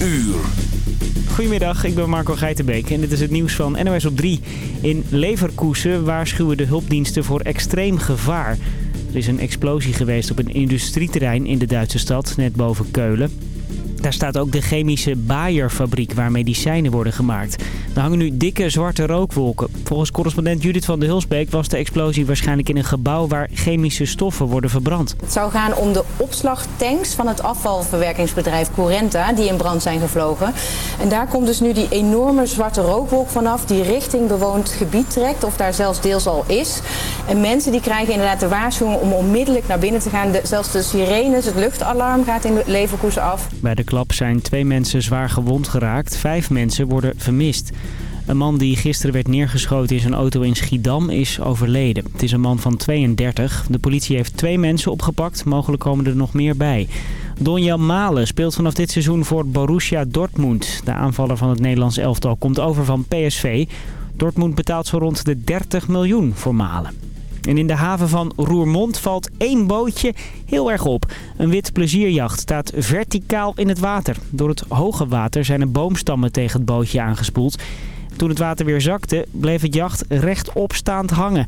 uur. Goedemiddag, ik ben Marco Geitenbeek en dit is het nieuws van NOS op 3. In Leverkusen waarschuwen de hulpdiensten voor extreem gevaar. Er is een explosie geweest op een industrieterrein in de Duitse stad, net boven Keulen. Daar staat ook de chemische Bayer-fabriek waar medicijnen worden gemaakt. Er hangen nu dikke zwarte rookwolken. Volgens correspondent Judith van de Hulsbeek was de explosie waarschijnlijk in een gebouw waar chemische stoffen worden verbrand. Het zou gaan om de opslagtanks van het afvalverwerkingsbedrijf Corenta die in brand zijn gevlogen. En daar komt dus nu die enorme zwarte rookwolk vanaf die richting bewoond gebied trekt of daar zelfs deels al is. En mensen die krijgen inderdaad de waarschuwing om onmiddellijk naar binnen te gaan. De, zelfs de sirenes, het luchtalarm gaat in Leverkusen af. Bij de klap zijn twee mensen zwaar gewond geraakt. Vijf mensen worden vermist. Een man die gisteren werd neergeschoten in zijn auto in Schiedam is overleden. Het is een man van 32. De politie heeft twee mensen opgepakt. Mogelijk komen er nog meer bij. Donjan Malen speelt vanaf dit seizoen voor Borussia Dortmund. De aanvaller van het Nederlands elftal komt over van PSV. Dortmund betaalt zo rond de 30 miljoen voor Malen. En in de haven van Roermond valt één bootje heel erg op. Een wit plezierjacht staat verticaal in het water. Door het hoge water zijn er boomstammen tegen het bootje aangespoeld. Toen het water weer zakte, bleef het jacht rechtop staand hangen.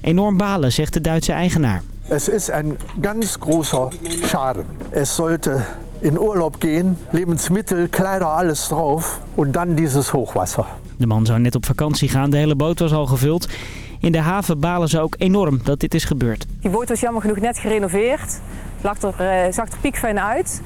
Enorm balen, zegt de Duitse eigenaar. Het is een ganz großer Schaden. Het sollte in Urlaub gehen, Lebensmittel, Kleider, alles drauf und dann dieses Hochwasser. De man zou net op vakantie gaan, de hele boot was al gevuld. In de haven balen ze ook enorm dat dit is gebeurd. Die boot was jammer genoeg net gerenoveerd. Lag er, uh, zag er piekfijn uit.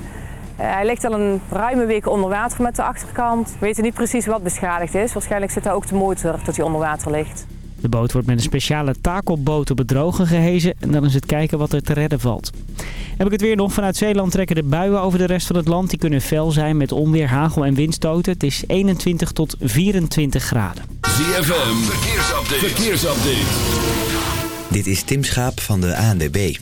Uh, hij ligt al een ruime week onder water met de achterkant. We weten niet precies wat beschadigd is. Waarschijnlijk zit daar ook de motor dat hij onder water ligt. De boot wordt met een speciale takelboot op het droge gehezen. En dan is het kijken wat er te redden valt. Heb ik het weer nog. Vanuit Zeeland trekken de buien over de rest van het land. Die kunnen fel zijn met onweer, hagel en windstoten. Het is 21 tot 24 graden. ZFM, verkeersupdate. verkeersupdate. Dit is Tim Schaap van de ANDB.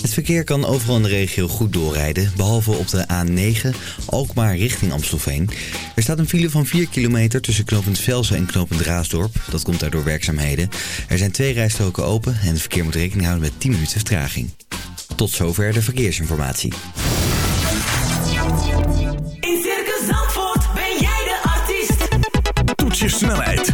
Het verkeer kan overal in de regio goed doorrijden, behalve op de A9 Alkmaar richting Amstelveen. Er staat een file van 4 kilometer tussen knooppunt Velsen en knooppunt Raasdorp. Dat komt daardoor werkzaamheden. Er zijn twee rijstroken open en het verkeer moet rekening houden met 10 minuten vertraging. Tot zover de verkeersinformatie. In Circus Zandvoort ben jij de artiest. Toets je snelheid,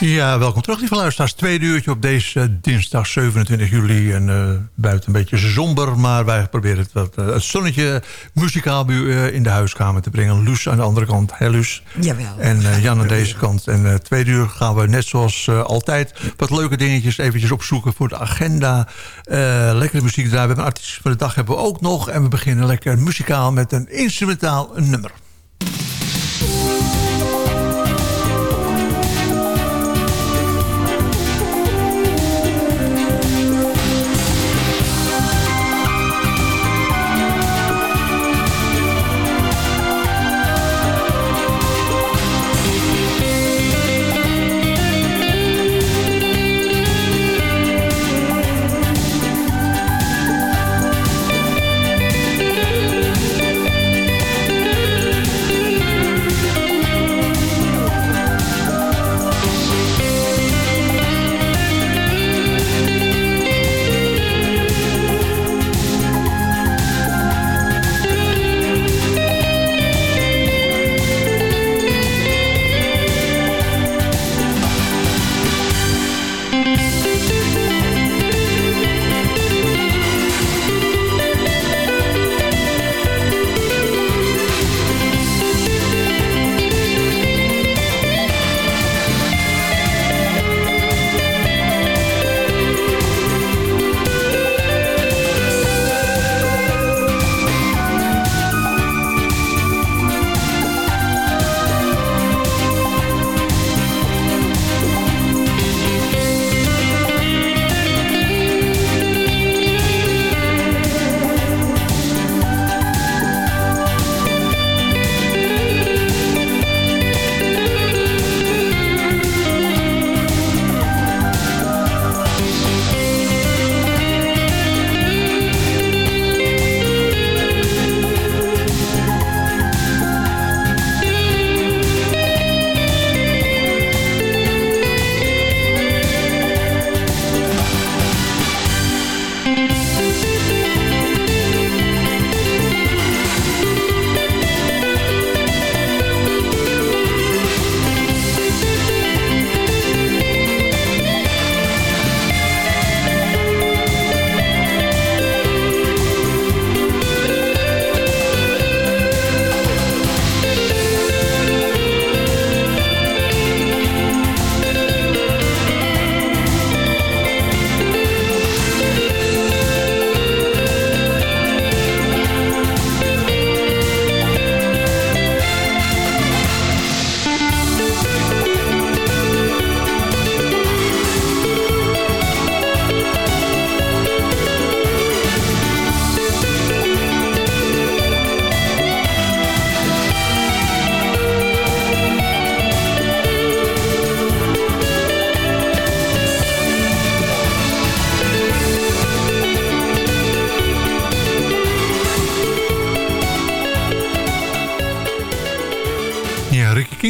Ja, welkom terug lieve luisteraars. Tweede uurtje op deze dinsdag 27 juli. En uh, buiten een beetje somber, maar wij proberen het, wat, uh, het zonnetje muzikaal bij, uh, in de huiskamer te brengen. Luus aan de andere kant. Hè Luus? Jawel. En Jan aan deze kant. En tweede uur gaan we net zoals altijd wat leuke dingetjes eventjes opzoeken voor de agenda. lekkere muziek draaien. We hebben een artiest van de dag hebben we ook nog. En we beginnen lekker muzikaal met een instrumentaal nummer.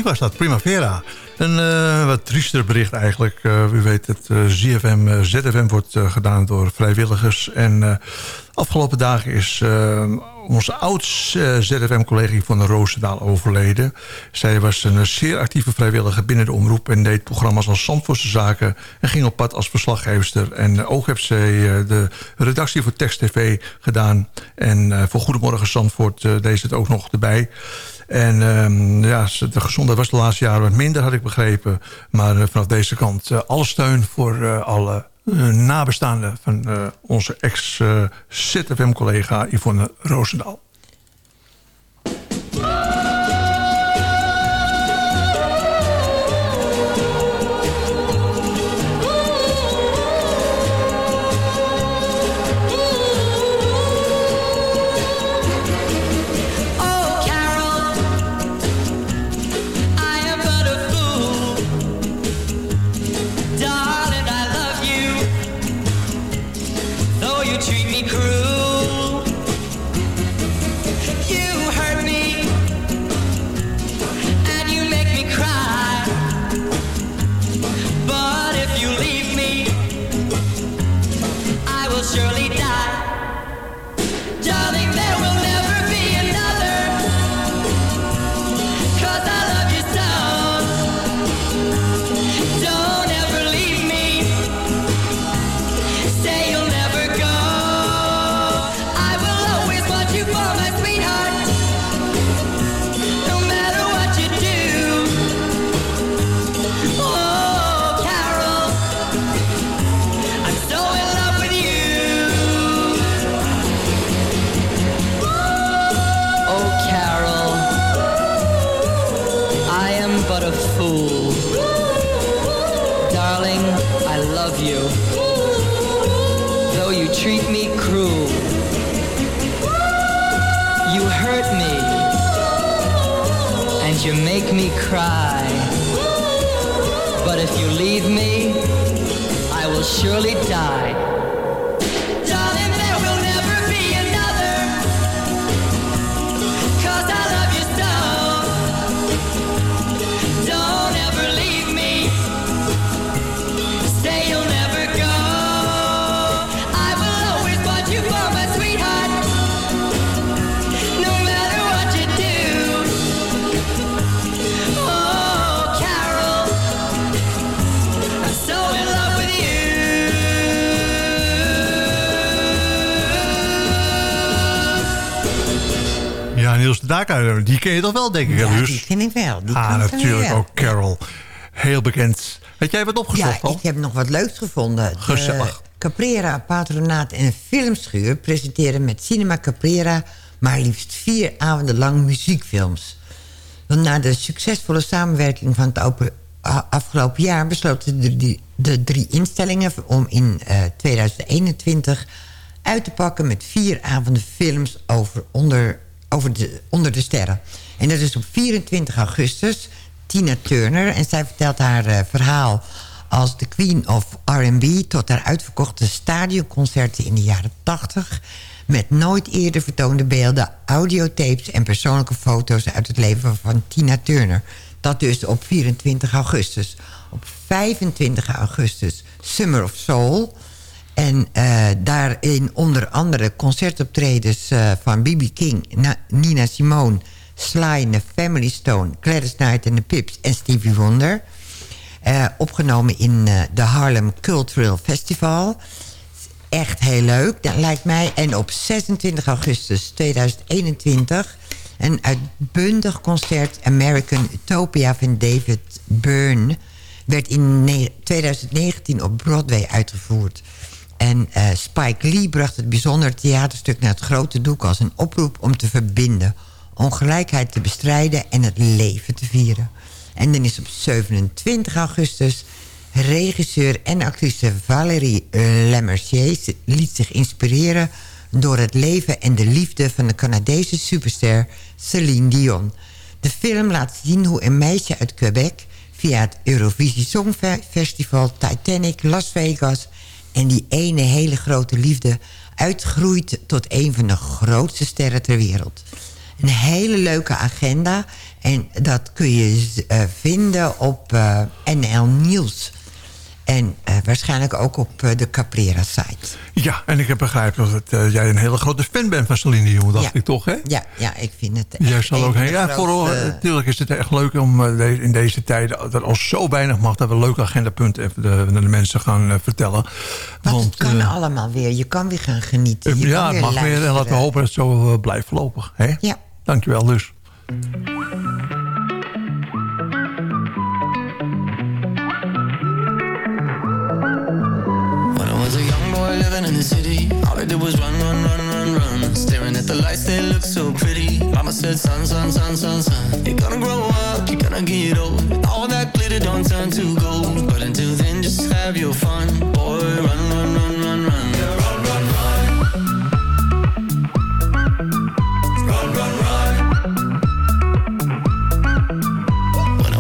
Was dat, Primavera. Een eh, wat triester bericht eigenlijk. Uh, u weet het, uh, ZFM, ZFM wordt gedaan door vrijwilligers. En afgelopen dagen is onze oud-ZFM-collega van Roosendaal overleden. Zij was een zeer actieve vrijwilliger binnen de omroep... en deed programma's als Zandvoortse Zaken... en ging op pad als verslaggeefster. En ook heeft zij de redactie voor Text TV gedaan. En voor Goedemorgen Zandvoort deed ze het ook nog erbij... En um, ja, de gezondheid was de laatste jaren wat minder, had ik begrepen. Maar vanaf deze kant uh, alle steun voor alle nabestaanden... van onze ex-ZFM-collega Yvonne Roosendaal. cry. But if you leave me, I will surely die. Ken je toch wel, denk ik, ja, Luus? die ken ik wel. Die ah, natuurlijk ook Carol. Heel bekend. Weet jij wat opgezocht Ja, ik heb nog wat leuks gevonden. Gezellig. Caprera Patronaat en Filmschuur presenteren met Cinema Caprera... maar liefst vier avonden lang muziekfilms. Want na de succesvolle samenwerking van het open, afgelopen jaar... besloten de, de, de drie instellingen om in uh, 2021 uit te pakken... met vier avonden films over onder over de, onder de sterren. En dat is op 24 augustus. Tina Turner. En zij vertelt haar uh, verhaal als de Queen of R&B... tot haar uitverkochte stadionconcerten in de jaren 80... met nooit eerder vertoonde beelden, audiotapes... en persoonlijke foto's uit het leven van Tina Turner. Dat dus op 24 augustus. Op 25 augustus Summer of Soul... En uh, daarin onder andere concertoptredens uh, van B.B. King, Na Nina Simone... Sly the Family Stone, Gladys Knight en de Pips en Stevie Wonder. Uh, opgenomen in de Harlem Cultural Festival. Echt heel leuk, dat lijkt mij. En op 26 augustus 2021 een uitbundig concert American Utopia van David Byrne... werd in 2019 op Broadway uitgevoerd... En uh, Spike Lee bracht het bijzondere theaterstuk naar het grote doek... als een oproep om te verbinden, ongelijkheid te bestrijden... en het leven te vieren. En dan is op 27 augustus regisseur en actrice Valérie Lemercier... liet zich inspireren door het leven en de liefde... van de Canadese superster Celine Dion. De film laat zien hoe een meisje uit Quebec... via het Eurovisie Songfestival, Titanic, Las Vegas en die ene hele grote liefde uitgroeit tot een van de grootste sterren ter wereld. Een hele leuke agenda. En dat kun je eh, vinden op eh, NL Nieuws. En eh, waarschijnlijk ook op eh, de Caprera-site. Ja, en ik heb begrepen dat eh, jij een hele grote fan bent van Celine Dion, dacht Ja. ik toch, hè? Ja, ja, ik vind het echt Jij zal ook heen. Ja, vooral, natuurlijk is het echt leuk om in deze tijden... dat er al zo weinig mag, dat we leuke agendapunten even de, de mensen gaan vertellen. Want Want, het kan allemaal weer. Je kan weer gaan genieten. Je ja, het mag weer. En laten we hopen dat het zo blijft voorlopig. Hè? Ja. Dankjewel dus. All I did was run, run, run, run, run. Staring at the lights, they look so pretty. Mama said, son, son, son, son, son. You're gonna grow up, you're gonna get old. All that glitter don't turn to gold. But until then, just have your fun.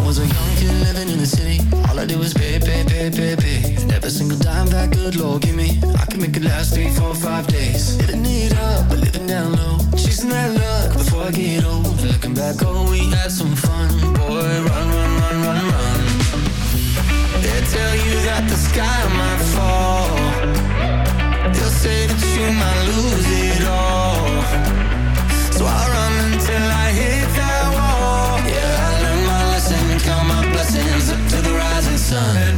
Was a young kid living in the city, all I did was pay, pay, pay, pay, pay. And every single dime that good Lord give me, I can make it last three, four, five days. Living it up, but living down low. Chasing that luck before I get old. Looking back, oh, we had some fun. Boy, run, run, run, run, run. They tell you that the sky might fall. They'll say that you might lose it all. So I sun.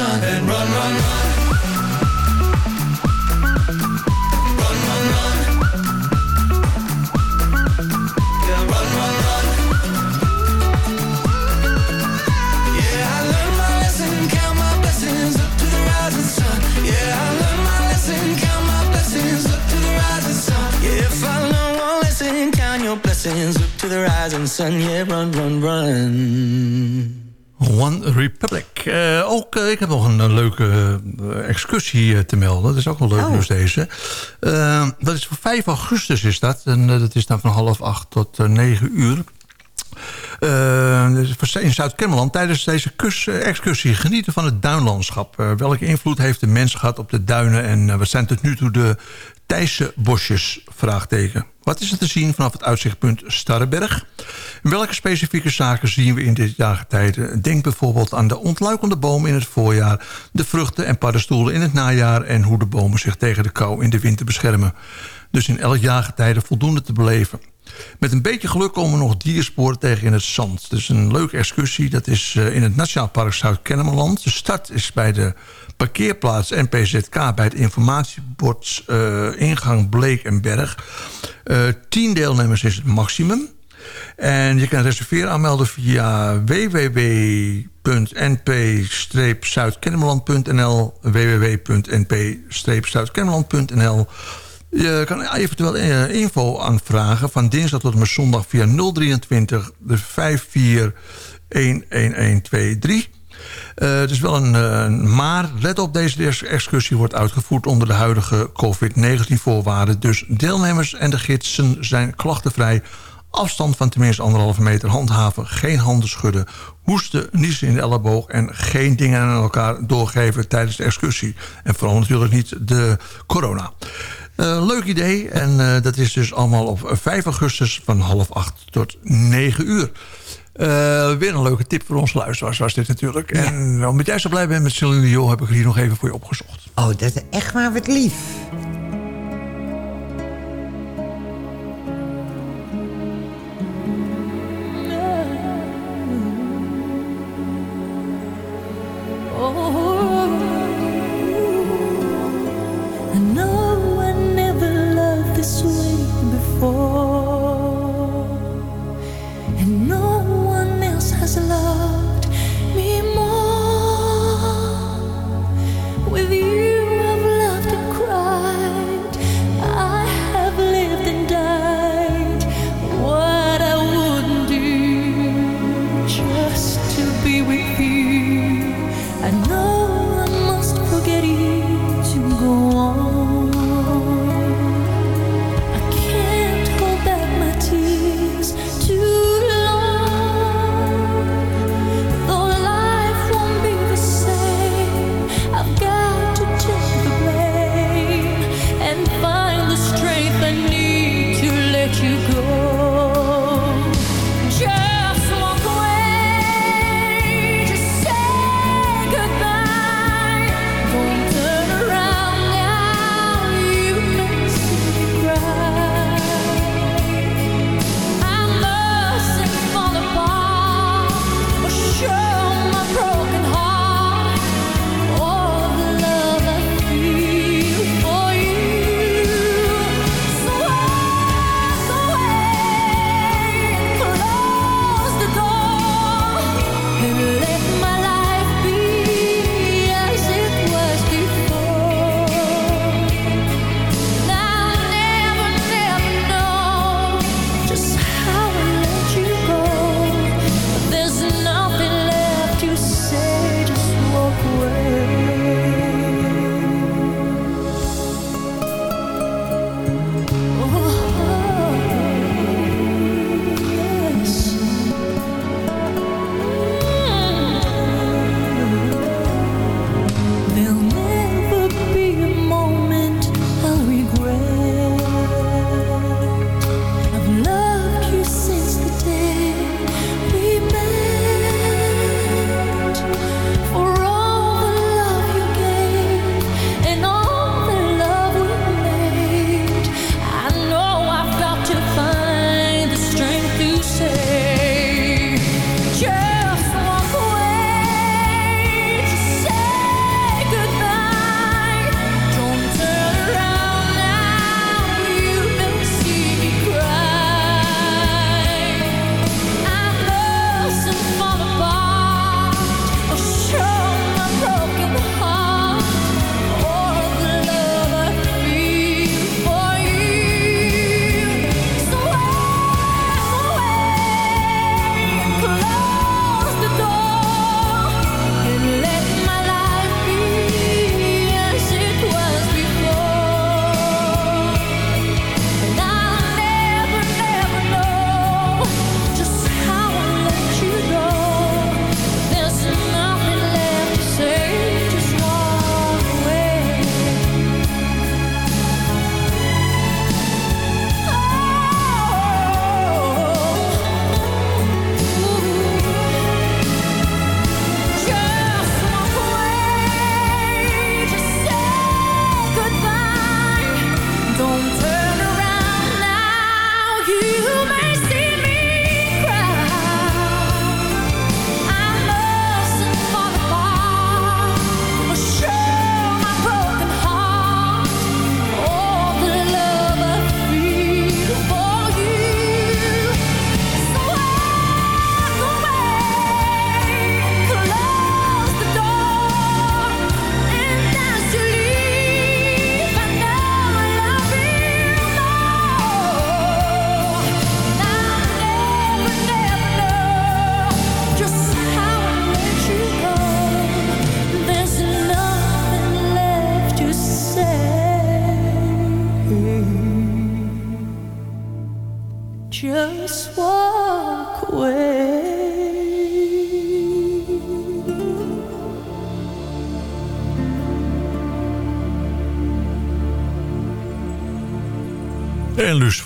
Sun. And run, run, run. Run, run, run. Yeah, I learned my lesson, count my blessings up to the rising sun. Yeah, I learned my lesson, count my blessings up to the rising sun. Yeah, if I learn one lesson, count your blessings up to the rising sun. Yeah, run, run, run. One Republic. Eh, ook, eh, ik heb nog een, eh, leuke excursie te melden. Dat is ook wel leuk Oh. dus deze. Dat is voor 5 augustus is dat. En dat is dan van half acht tot 9 uur. In Zuid-Kennemerland tijdens deze kus- eh, excursie genieten van het duinlandschap. Welke invloed heeft de mens gehad op de duinen en wat zijn tot nu toe de Thijsse bosjes? Vraagteken. Wat is er te zien vanaf het uitzichtpunt Starrenberg? Welke specifieke zaken zien we in dit jaargetijde? Denk bijvoorbeeld aan de ontluikende bomen in het voorjaar... de vruchten en paddenstoelen in het najaar... en hoe de bomen zich tegen de kou in de winter beschermen. Dus in elk jaargetijde voldoende te beleven. Met een beetje geluk komen we nog diersporen tegen in het zand. Dus een leuke excursie. Dat is eh, in het Nationaal Park Zuid-Kennemerland. De start is bij de parkeerplaats NPZK... bij het informatiebord eh, ingang Bleek en Berg. Eh, tien deelnemers is het maximum. En je kan reserveren aanmelden via www.np-zuidkennemerland.nl www.np-zuidkennemerland.nl je kan eventueel eh, info aanvragen van dinsdag tot en met zondag via 023 de 54 11123. Eh, het is wel een, eh, maar let op, deze excursie wordt uitgevoerd onder de huidige COVID-19 voorwaarden. Dus deelnemers en de gidsen zijn klachtenvrij. Afstand van tenminste anderhalve meter handhaven. Geen handen schudden. Hoesten, niezen in de elleboog. En geen dingen aan elkaar doorgeven tijdens de excursie. En vooral natuurlijk niet de corona. Eh, leuk idee. En eh, dat is dus allemaal op eh, 5 augustus van half 8 tot 9 uur. Weer een leuke tip voor ons luisteraars was dit natuurlijk. En omdat jij zo blij bent met Celine Dion... heb ik hier nog even voor je opgezocht. Oh, dat is echt maar wat lief.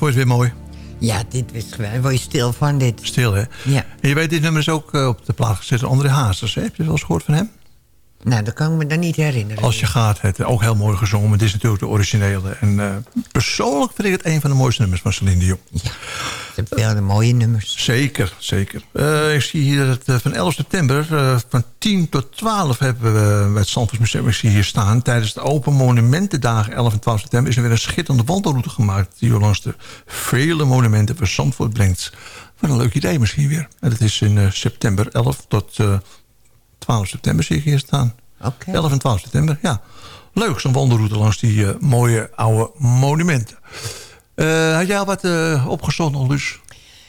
Zandvoort weer mooi. Ja, dit is geweldig. Word je stil van dit. Stil, hè? Ja. En je weet, dit nummer is ook eh, op de plaat gezet André hazers. Hè? Heb je wel eens gehoord van hem? Nou, dat kan ik me dan niet herinneren. Als je gaat, het ook heel mooi gezongen. Het dit is natuurlijk de originele. En eh, persoonlijk vind ik het een van de mooiste nummers van Celine Dion. Ja veel de mooie nummers. Zeker, zeker. Eh, ik zie hier dat eh, van 11 september eh, van 10 tot 12 hebben we het Zandvoort Museum ik zie hier staan. Tijdens de Open Monumentendagen 11 en 12 september is er weer een schitterende wandelroute gemaakt. Die langs de vele monumenten van Zandvoort brengt. Wat een leuk idee misschien weer. En dat is in september 11 tot eh, 12 september zie ik hier staan. Oké. 11 en 12 september, ja. Leuk, zo'n wandelroute langs die mooie oude monumenten. Eh, had jij al wat eh, opgezocht nog, Luus?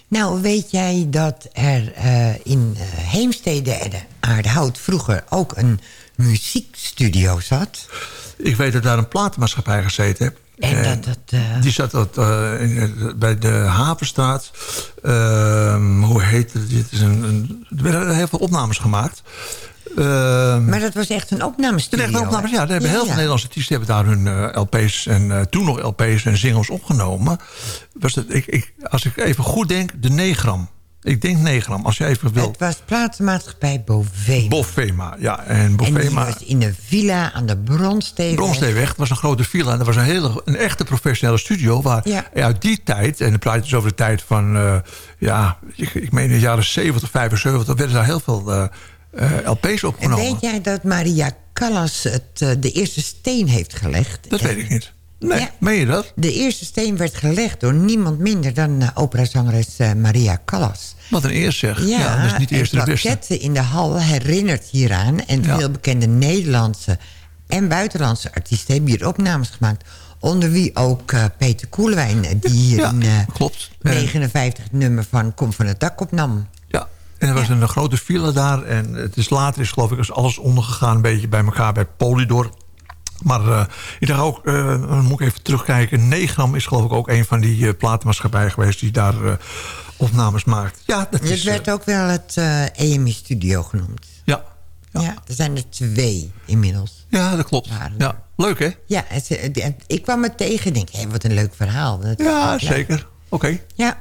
Nou, weet jij dat er eh, in Heemstede en Aardhout vroeger ook een muziekstudio zat? Ik weet dat daar een platenmaatschappij gezeten heeft. En dat dat... Die zat dat, bij de Havenstraat. Ehm, hoe heet het? Er werden heel veel opnames gemaakt. Ehm, maar dat was echt een opnamestudio. Een echte opnames, ja. Daar hebben heel veel Nederlandse artiesten hebben daar hun eh, LP's en eh, toen nog LP's en singles opgenomen. Was het, ik, ik, als ik even goed denk, de Negram. Ik denk Negram, als je even wil. Het was platenmaatschappij Bovema. Bovema, ja. En En die Bovema... was in een villa aan de Bronsteeweg. Bronsteeweg, dat was een grote villa. En dat was een, hele, een echte professionele studio. Waar Ja. uit die tijd, en dan praat je dus over de tijd van... eh, ja, ik, ik meen in de jaren 70, 75... werden daar heel veel LP's En weet jij dat Maria Callas het, eh, de eerste steen heeft gelegd? Dat weet ik niet. Nee, Ja. meen je dat? De eerste steen werd gelegd door niemand minder dan uh, operazangeres Maria Callas. Wat een eer zeg. Ja, dat is niet de eerste de in de hal herinnert hieraan. En Ja. veel bekende Nederlandse en buitenlandse artiesten hebben hier opnames gemaakt. Onder wie ook Peter Koelewijn, die hier Ja, in eh, klopt. En- 59 het nummer van Kom van het dak opnam. Ja, en er was een grote file daar. En het is later is geloof ik is alles ondergegaan. Een beetje bij elkaar bij Polydor. Maar eh, ik dacht ook, dan moet ik even terugkijken. Negram is geloof ik ook een van die eh, platenmaatschappijen geweest... die daar opnames maakt. Ja, dat Het is... werd ook wel het EMI Studio genoemd. ja, Ja. er zijn er twee inmiddels. ja, dat klopt. Ja, leuk hè? Ja, het, het- ik kwam er tegen en denk, hé, wat een leuk verhaal. Dat- Ja, zeker. Oké. Ja.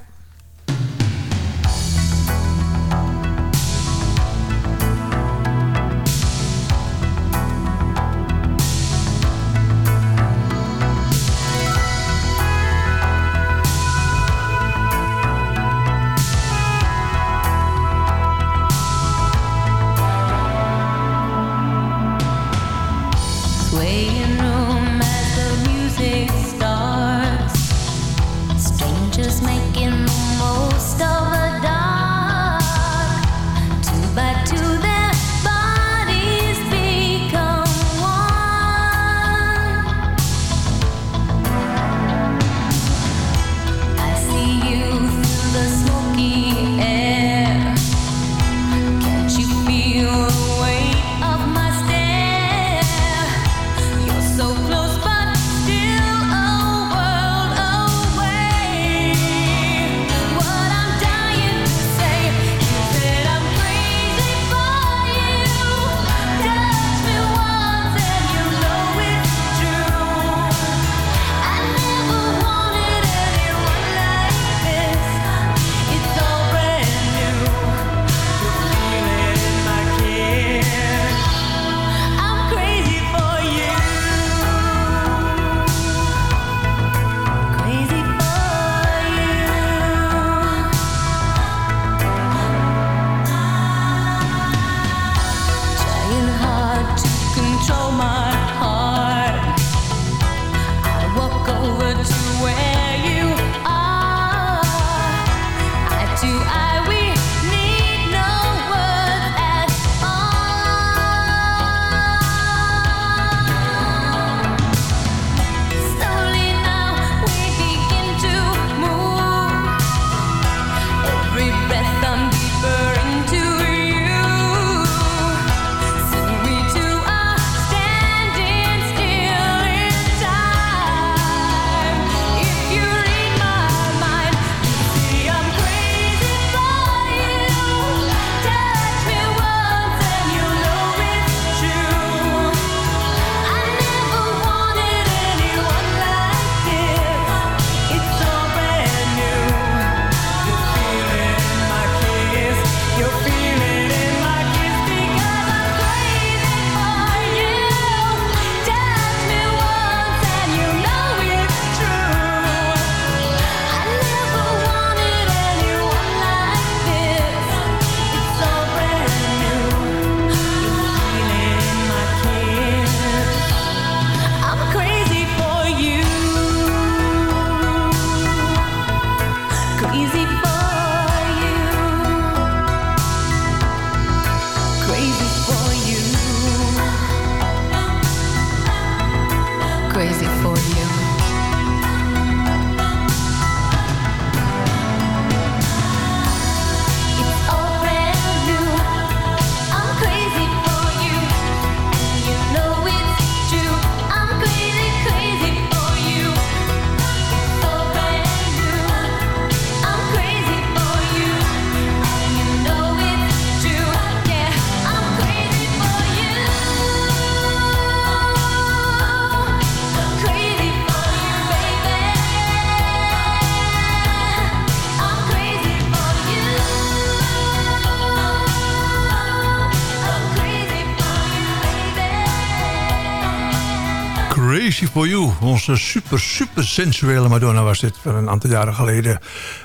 For You. Onze super, super sensuele Madonna was dit van een aantal jaren geleden. Eh,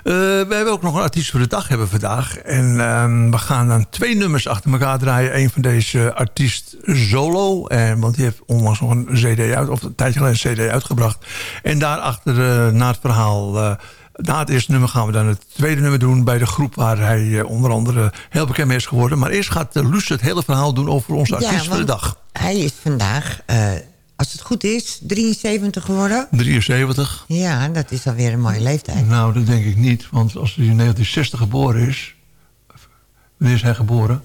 we hebben ook nog een artiest voor de dag hebben vandaag. En ehm, we gaan dan twee nummers achter elkaar draaien. Eén van deze artiest solo. En, want die heeft onlangs nog een cd uit, of een tijdje geleden een cd uitgebracht. En daarachter, uh, na het verhaal... eh, na het eerste nummer gaan we dan het tweede nummer doen... bij de groep waar hij eh, onder andere heel bekend mee is geworden. Maar eerst gaat uh, Luus het hele verhaal doen over onze artiest voor de dag. Hij is vandaag, eh, als het goed is, 73 geworden. 73. Ja, dat is alweer een mooie leeftijd. Nou, dat denk ik niet. Want als hij in 1960 geboren is... Wanneer is hij geboren?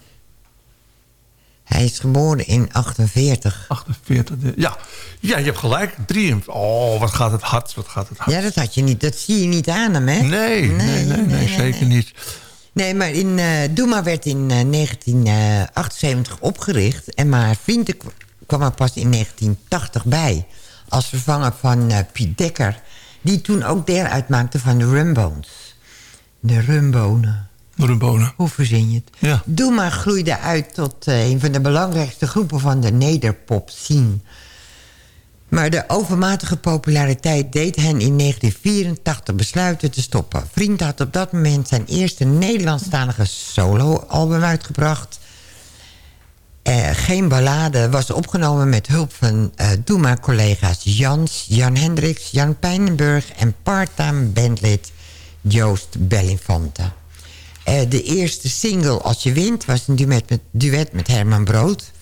Hij is geboren in 48. 48, ja. Ja, je hebt gelijk. 43. Oh, wat gaat het hard, wat gaat het hard. Ja, dat had je niet. Dat zie je niet aan hem, hè? Nee, nee, nee, nee, zeker niet. Nee, maar in, eh Doema werd in eh, 1978 opgericht. En maar Vrienden kwam er pas in 1980 bij. Als vervanger van eh, Piet Dekker. Die toen ook deel uitmaakte van de Rumbones. De Rumbonen. Rumbonen. Hoe verzin je het? Ja. Doema groeide uit tot eh, een van de belangrijkste groepen van de nederpop scene. Maar de overmatige populariteit deed hen in 1984 besluiten te stoppen. Vriend had op dat moment zijn eerste Nederlandstalige soloalbum uitgebracht. Eh, geen ballade was opgenomen met hulp van eh Doema-collega's Jans, Jan Hendricks, Jan Pijnenburg en part-time bandlid Joost Bellinfante. Eh, de eerste single Als je wint was een duet met, duet met Herman Brood.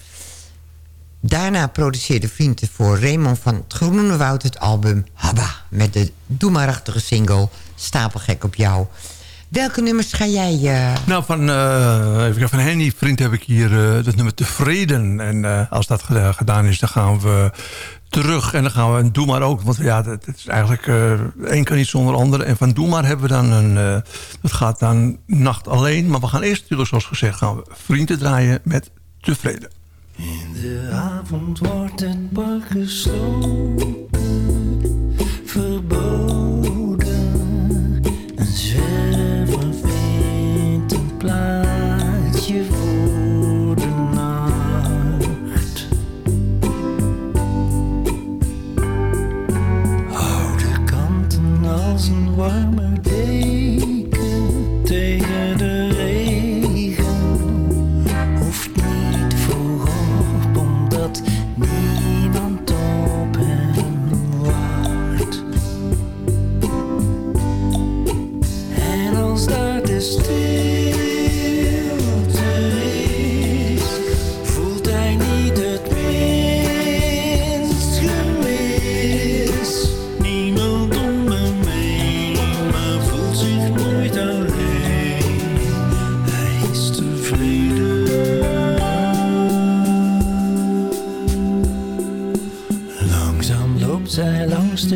Daarna produceerde vrienden voor Raymond van het Groene Woud het album Habba. Met de doemarachtige single Stapelgek op jou. Welke nummers ga jij... eh, Nou, van, eh, even van Henny Vriend heb ik hier eh dat nummer Tevreden. En eh, als dat geda- gedaan is, dan gaan we terug. En dan gaan we een Doe Maar ook. Want ja, dat, dat is eigenlijk... eh één kan niet zonder ander. En van Doe Maar hebben we dan een... eh, dat gaat dan Nacht Alleen. Maar we gaan eerst natuurlijk, zoals gezegd... gaan we Vrienden draaien met Tevreden. De avond wordt het park gesloten, verboden. Vindt een plaatsje voor de nacht. Oude kanten als een warme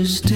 zij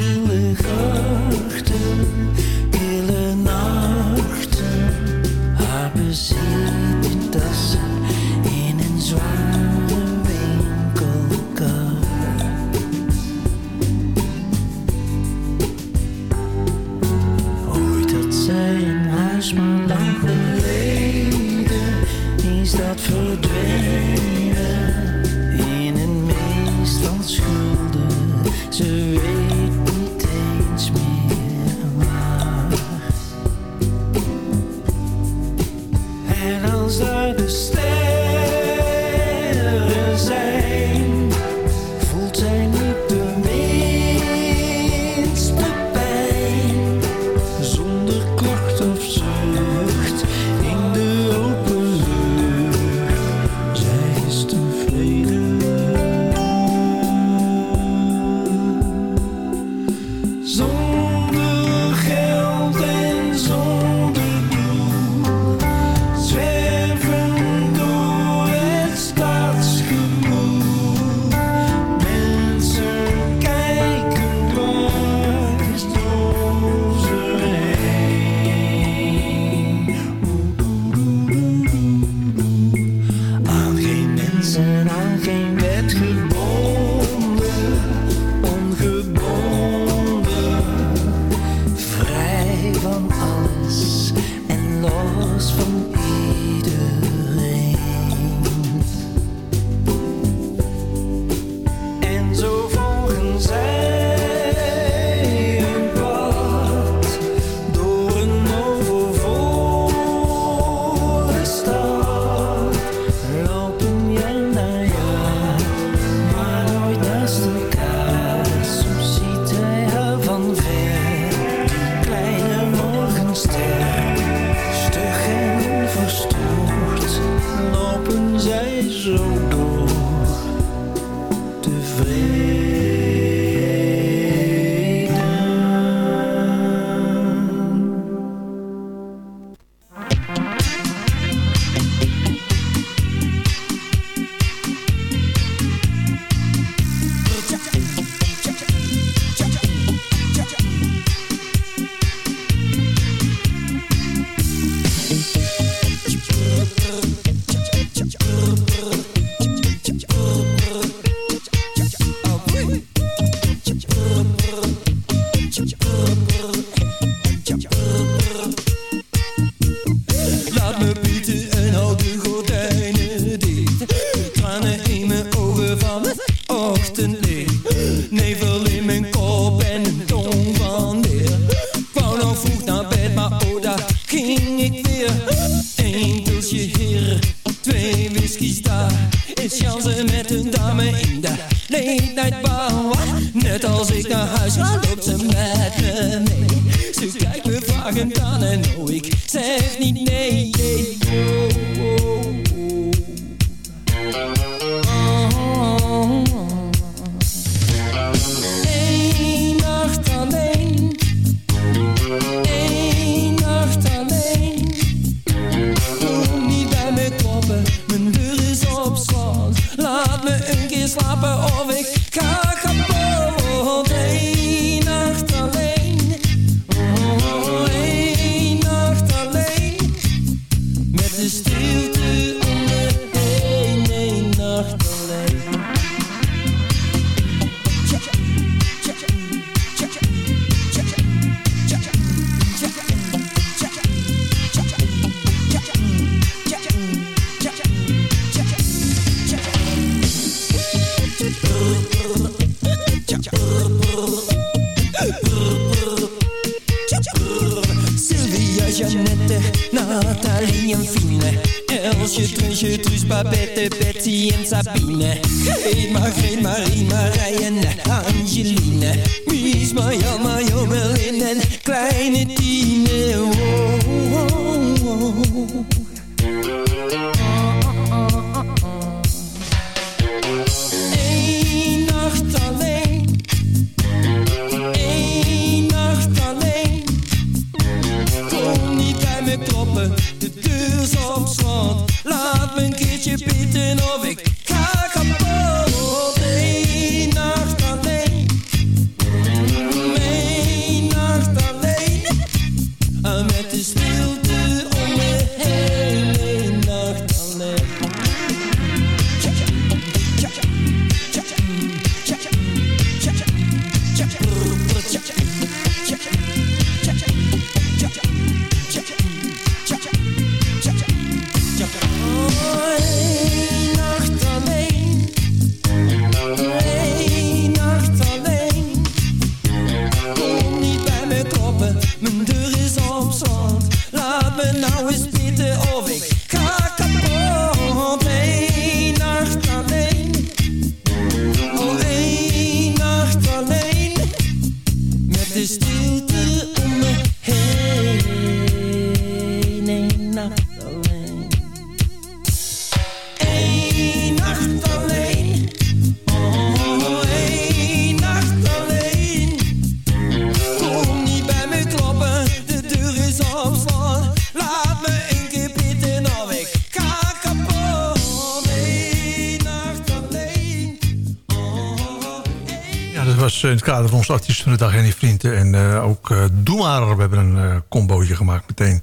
Babette, Betty en Sabine. Eet het kader van onze artiest van de dag, en die Vrienden. En eh, ook uh, we hebben een uh, combootje gemaakt meteen.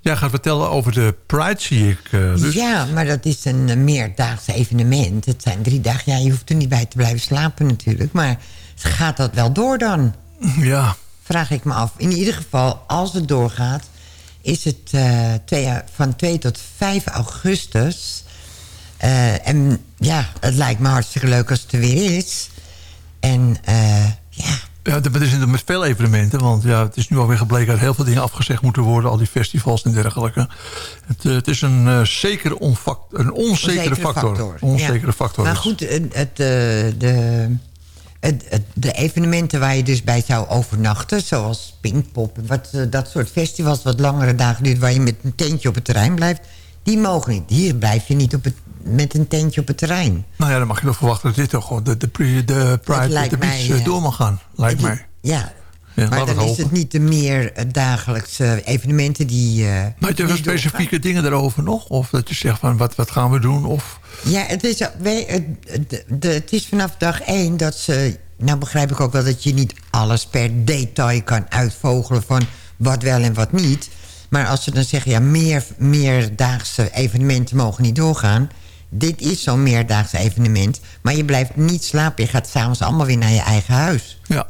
jij gaat vertellen over de Pride, zie ik. Dus. Ja, maar dat is een meerdaagse evenement. Het zijn drie dagen. Ja, je hoeft er niet bij te blijven slapen natuurlijk. Maar gaat dat wel door dan? Ja. Vraag ik me af. In ieder geval, als het doorgaat... is het van 2 tot 5 augustus... En ja, het lijkt me hartstikke leuk als het er weer is. En eh, ja, Ja, dat is met veel evenementen. Want ja, het is nu alweer gebleken dat heel veel dingen afgezegd moeten worden. Al die festivals en dergelijke. Het, eh, het is een, eh, zekere een onzekere Onzekere factor. factor, Onzekere ja. factor. Maar goed, het, het, de, het, het- de evenementen waar je dus bij zou overnachten... zoals Pinkpop, wat, dat soort festivals wat langere dagen duurt... waar je met een tentje op het terrein blijft, die mogen niet. Hier blijf je niet op het, met een tentje op het terrein. Nou ja, dan mag je toch verwachten dat dit toch gewoon de, de, de Pride Beach mij, eh, eh, door mag gaan. Lijkt mij. Ja, Ja, maar dan is het niet de meer eh, dagelijkse evenementen die... eh, Maar heb je wel specifieke dingen daarover nog? Of dat je zegt van wat, wat gaan we doen? Of, Ja, het is, wij- het, de- de- het is vanaf dag één dat ze... Nou begrijp ik ook wel dat je niet alles per detail kan uitvogelen... van wat wel en wat niet. Maar als ze dan zeggen, ja, meer, meerdaagse evenementen mogen niet doorgaan... dit is zo'n meerdaagse evenement. Maar je blijft niet slapen. Je gaat s'avonds allemaal weer naar je eigen huis. ja.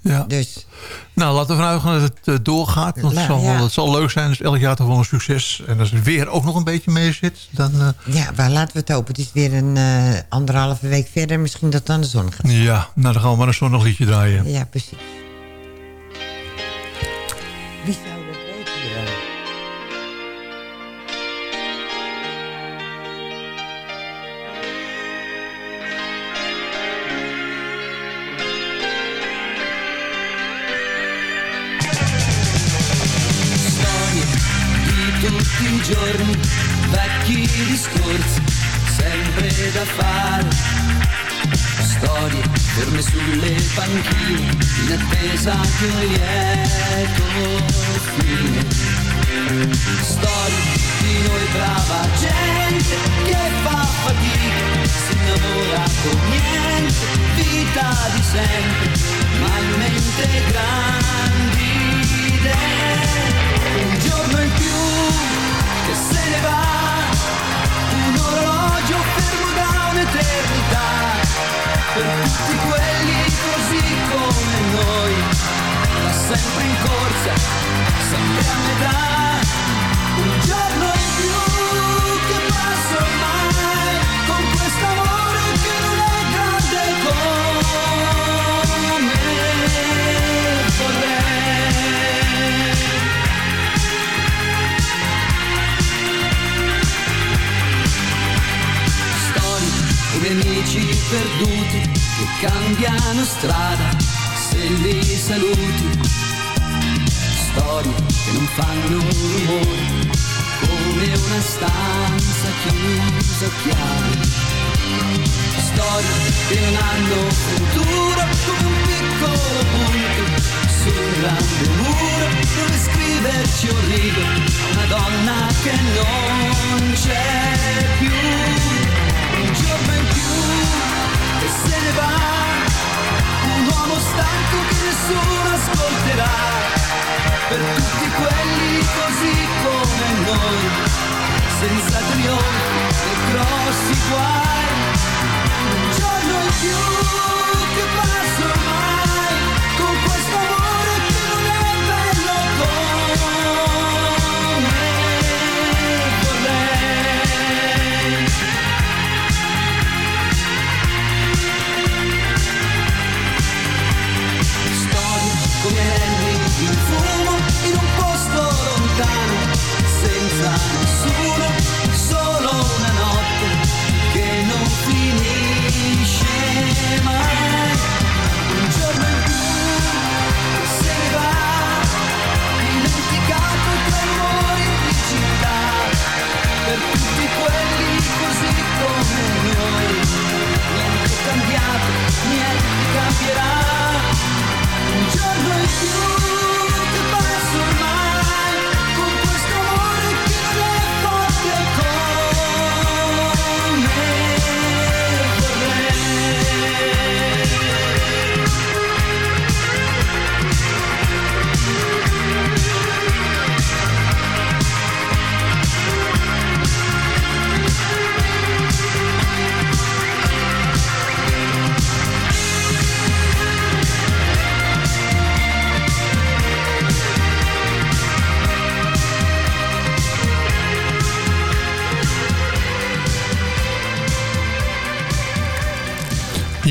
ja. Dus Nou, laten we vanuit gaan dat het eh, doorgaat. Want het, zal, ja. het zal leuk zijn. Dus elk jaar toch wel een succes. En als het weer ook nog een beetje mee zit... dan eh, ja, waar laten we het hopen. Het is weer een eh, anderhalve week verder. Misschien dat dan de zon gaat. ja, nou, dan gaan we maar een zonnig liedje draaien. Ja, precies. Wie vecchi discorsi, sempre da fare. Storie ferme sulle panchine, in attesa di un lieto fine. Storie di noi brava gente che fa fatica, si innamora con niente, vita di sempre, ma in mente grandi idee. Un giorno in più che se ne va, un orologio fermo da un'eternità, per tutti quelli così come noi, va sempre in corsa, sempre a metà. Come amici perduti che cambiano strada se li saluti. Storie che non fanno rumore come una stanza chiusa a chiave. Storie che non hanno futuro come un piccolo punto sul grande muro dove scriverci un rigo una donna che non c'è più se va. Un uomo stanco che nessuno ascolterà. Per tutti quelli così come noi senza trionfi e grossi guai. Un giorno in più che passa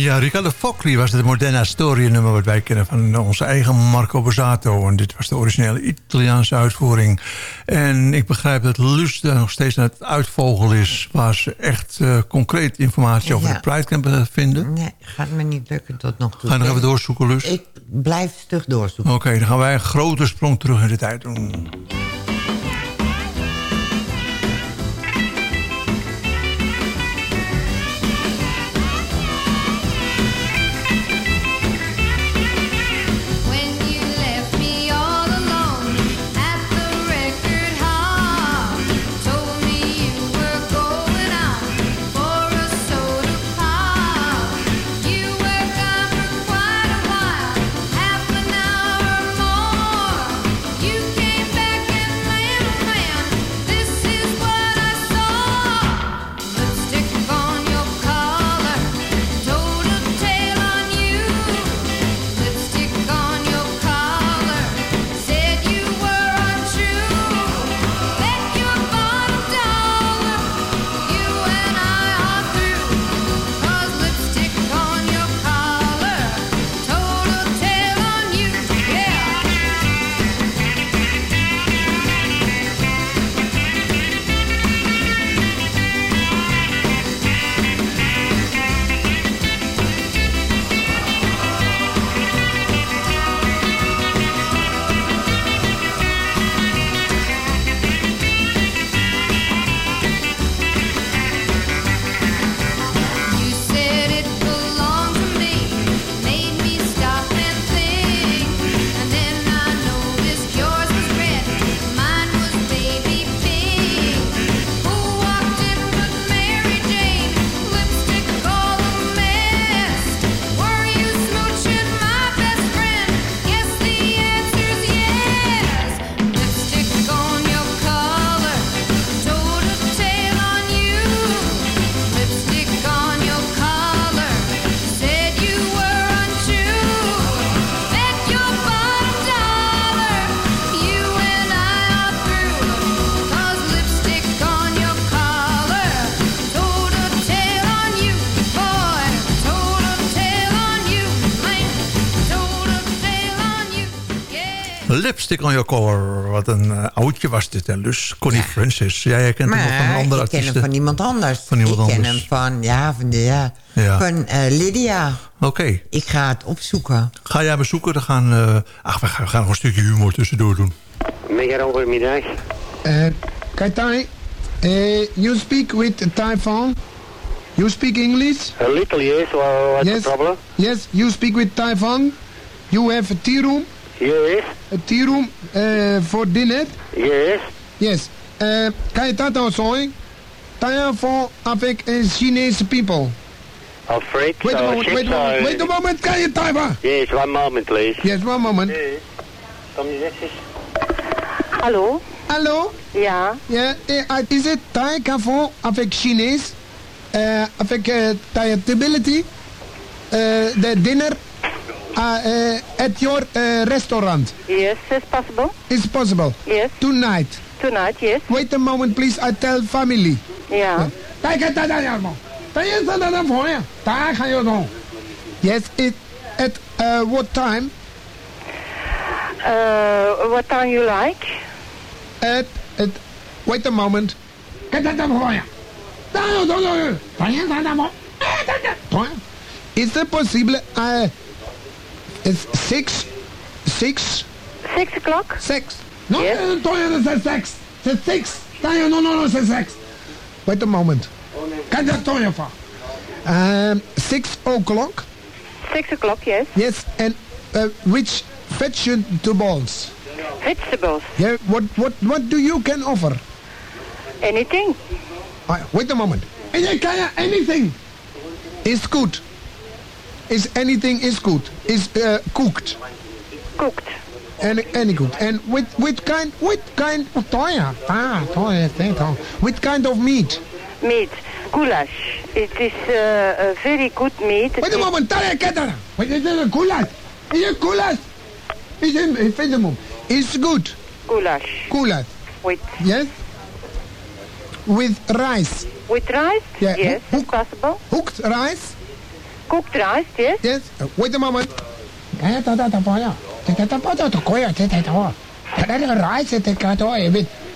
Ja, Riccardo Focli was het Moderna Story nummer wat wij kennen van onze eigen Marco Borsato. En dit was de originele Italiaanse uitvoering. En ik begrijp dat Lus daar nog steeds aan het uitvogel is... waar ze echt eh, concreet informatie over Ja. de Pride Camp vinden. Nee, gaat me niet lukken tot nog toe. Ga je nog even doorzoeken, Lus? Ik blijf stug doorzoeken. Oké, dan gaan wij een grote sprong terug in de tijd doen. Lipstick on your collar. Wat een eh, oudje was dit, hè, Lus. Connie Francis. Jij herkent hem van een andere ik ken hem van iemand anders. Van iemand ik ken anders. hem van, ja, van, de, ja, Ja. van eh, Lydia. Oké. Ik ga het opzoeken. Ga jij bezoeken? Dan gaan, eh, ach, we gaan, we gaan nog een stukje humor tussendoor doen. Mega goedemiddag. Kaitai, uh, you speak with Typhon? You speak English? A little yes, what's yes. the problem? Yes, you speak with Typhon. You have a tea room? Yes. A tea room uh, for dinner? Yes. Yes. Uh, Kaitata Soy, Typhon avec uh, Chinese people. Afraid Wait a moment, wait a moment, wait a moment, Kaitaiba! Yes, one moment please. Yes, one moment. Kom je netjes. Hallo? Hallo? Ja. Ja, uh, is it Thai Cafon avec Chinese? Uh, avec uh, Thai ability? Uh, the dinner uh, uh, at your uh, restaurant? Yes, it's possible. It's possible? Yes. Tonight? Tonight, yes. Wait a moment, please. I tell family. Ja. Kijk, daar, daar, daar, man. Daar is dat daar voor je. Daar ga je doen. Yes, it, at uh, what time? Uh, what time you like? At, at, wait a moment. Kijk, daar, daar voor je. Daar, daar, daar, daar. Daar is dat daar, man. Eh, daar, daar. Voor je. Is it possible, uh, it's six, six? Six o'clock? Six. No, yes. no, no, no, six. It's six. No, no, no, it's six. Wait a moment. Kijk, daar, toch je van. Um, six o'clock? Six o'clock, yes. Yes, and uh, which vegetables? Vegetables. Yeah, what, what, what do you can offer? Anything. Uh, wait a moment. Anything? It's good. Is anything is good. Is uh, cooked. Cooked. Any, any good. And with, with kind, with kind of toya. Ah, toya, toya. With kind of meat. Meat. Goulash. It is uh, a very good meat. Wait a moment, tara, ketara. Wait a moment, goulash. Is it goulash? Is it, wait a moment. It's good. Goulash. Goulash. With Yes? With rice. with rice? Yeah. Yes, Hook, possible. hooked rice? Cooked rice, yes? Yes. Uh, wait a moment.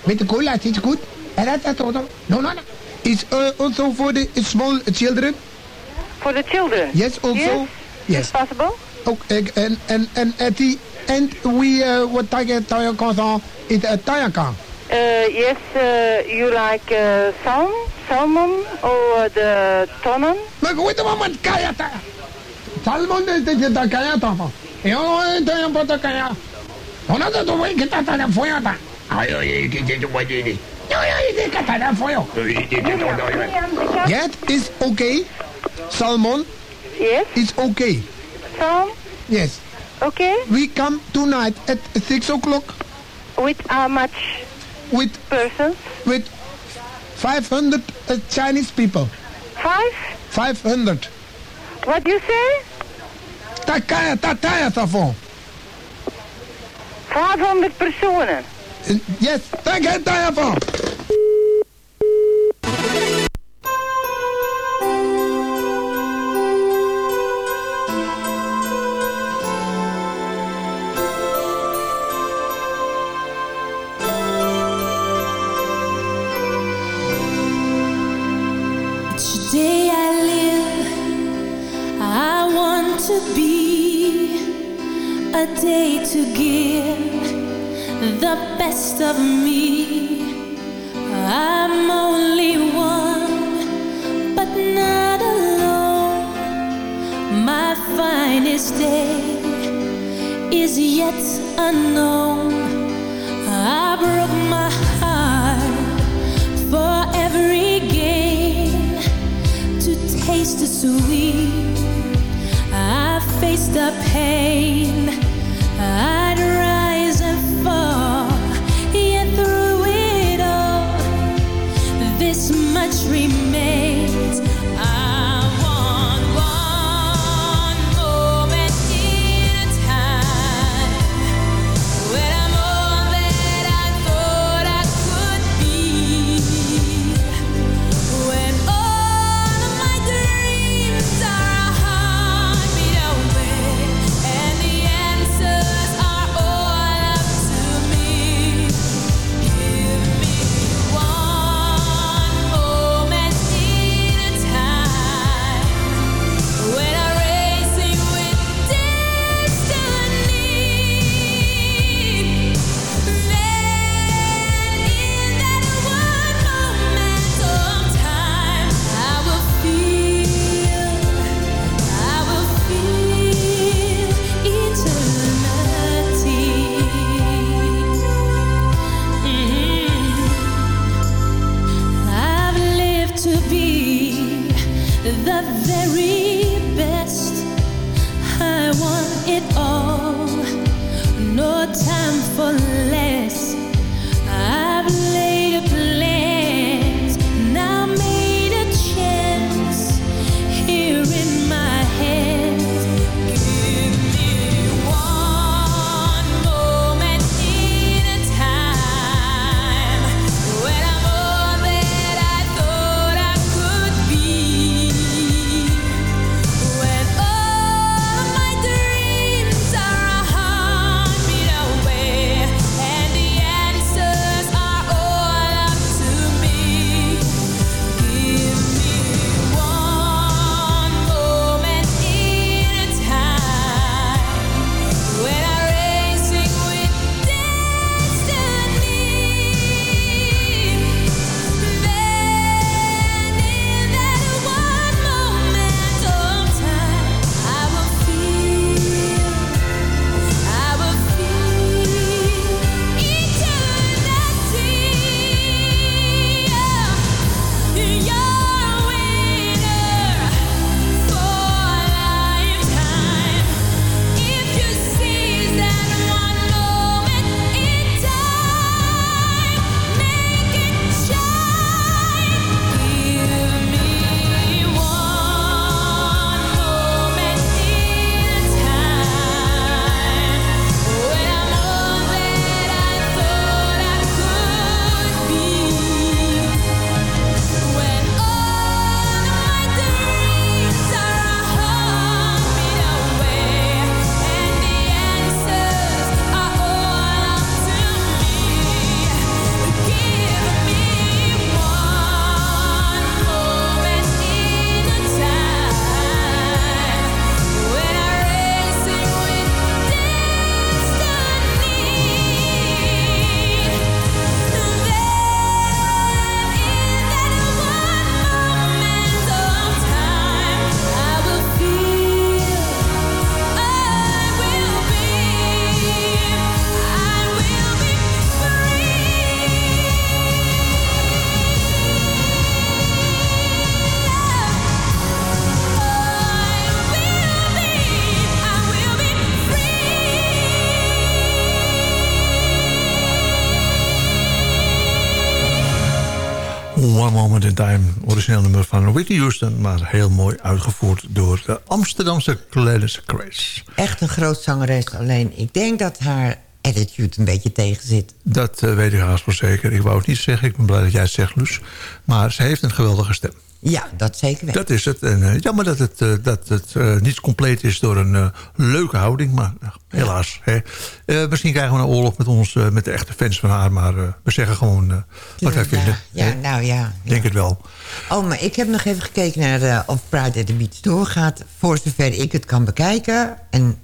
The cola it's good. Tata tata no no no. Is uh, also for the small children. For the children? Yes, also. Yes. Yes. Possible? Okay, and and and at the end we uh, what taya kan is a taya kan. Uh, yes, uh, you like uh, salmon, salmon or the tonnen? Maar wait a moment, kaya taya. Salmon de de de kaya tapa. Yo taya pata kaya. Ona de to wei kita taya foya ta. Ay ay que que what did Yo yo de kita taya foya. That is okay. Salmon. Yes. Is okay. Salmon? Yes. Okay. We come tonight at six o'clock. With how much? With persons? With 500 uh, Chinese people. Five? 500. What do you say? Takaya, tataya, tafon. 500 personen. Uh, Yes, takaya, tafon. Best of me. I'm only one, but not alone. My finest day is yet unknown. I broke my heart for every gain to taste the sweet. I faced the pain. Whitney Houston. Maar heel mooi uitgevoerd door de Amsterdamse Gladys Grace. Echt een groot zangeres. Alleen ik denk dat haar attitude een beetje tegen zit. Dat eh, weet ik haast wel zeker. Ik wou het niet zeggen. Ik ben blij dat jij het zegt, Loes. Maar ze heeft een geweldige stem. Ja, dat zeker wel. Dat is het. En eh, jammer dat het, eh, dat het eh, niet compleet is door een leuke houding. Maar nou, helaas. Hè. Misschien krijgen we een oorlog met ons, met de echte fans van haar. Maar we zeggen gewoon wat wij vinden. Ja, hè. nou ja. Denk het wel. Oh, maar ik heb nog even gekeken naar of Pride at the Beach doorgaat. Voor zover ik het kan bekijken en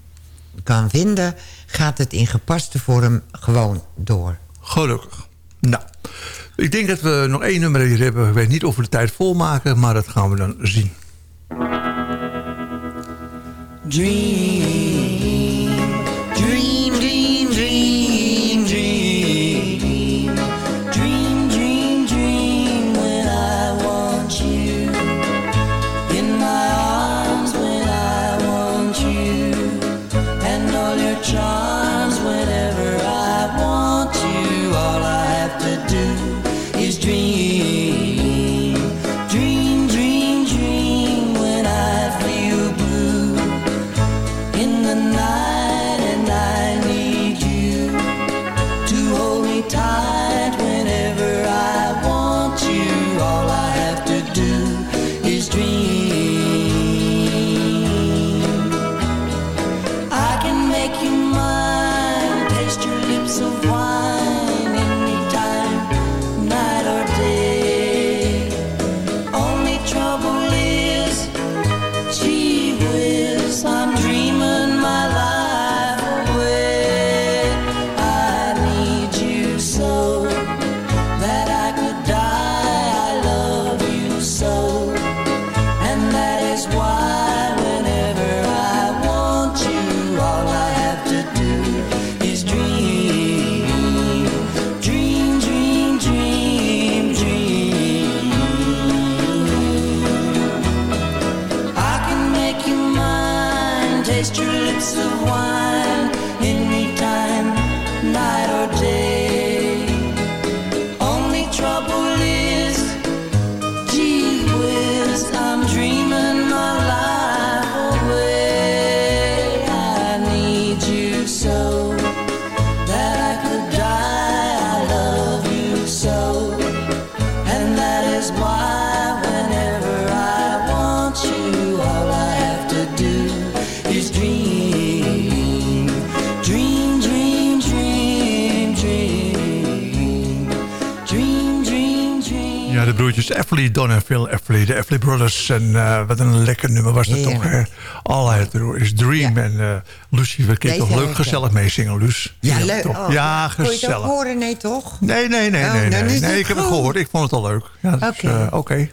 kan vinden... gaat het in gepaste vorm gewoon door. Gelukkig. Nou, ik denk dat we nog één nummer hier hebben. Ik weet niet of we de tijd volmaken, maar dat gaan we dan zien. Dream, Ja, Effley, Don en Phil Effley. De Effley Brothers. En eh, wat een lekker nummer was dat toch. hè? All I is dream. En eh Lucie, we kunnen toch leuk gezellig meezingen, Luus? Ja, leuk. toch? Oh, ja, Kon je het ook gezellig. horen? Nee, toch? Nee, nee, nee, Oh, nee. dan nee, ik heb het gehoord. Ik vond het al leuk. Ja, dus, Oké. eh,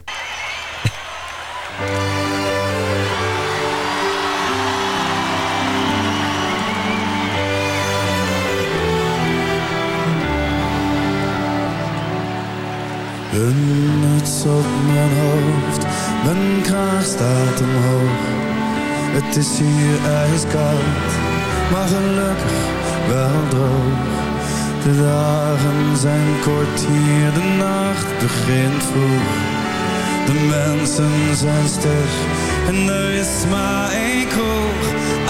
op mijn hoofd, mijn kraag staat omhoog. Het is hier ijskoud, maar gelukkig wel droog. De dagen zijn kort hier, de nacht begint vroeg. De mensen zijn stug en er is maar één kroeg.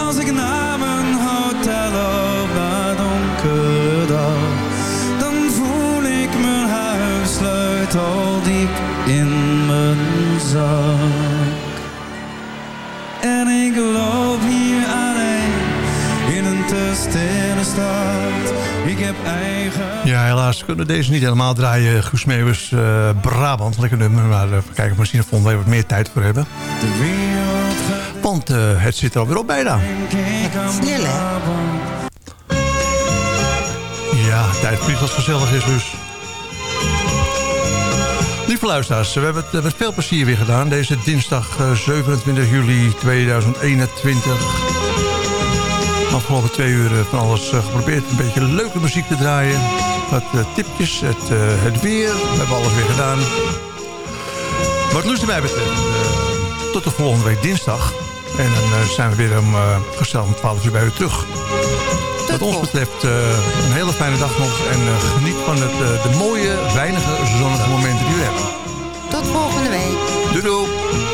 Als ik naar mijn hotel loop, naar donkere dag, dan voel ik mijn huissleutel zak. En ik loop hier alleen in een te stille stad. Ik heb eigen... Ja, helaas we kunnen deze niet helemaal draaien. Guus Meeuwis, eh, Brabant, lekker nummer. Maar uh, kijken, misschien er volgende week wat meer tijd voor hebben. De wereld Want eh, het zit er alweer op bijna. Snel, hè? Ja, tijd vliegt als gezellig is dus. Lieve luisteraars, we hebben het met veel plezier weer gedaan. Deze dinsdag eh, 27 juli 2021. Afgelopen twee uur eh, van alles eh, geprobeerd. Een beetje leuke muziek te draaien. Wat eh, tipjes, het, eh, het weer. We hebben alles weer gedaan. Wat lust mij betreft, eh, tot de volgende week dinsdag. En dan eh, zijn we weer om gesteld om 12 uur bij u terug. Wat ons betreft een hele fijne dag nog. En uh, geniet van het, uh, de mooie, weinige zonnige momenten die we hebben. Tot volgende week. Doei doei.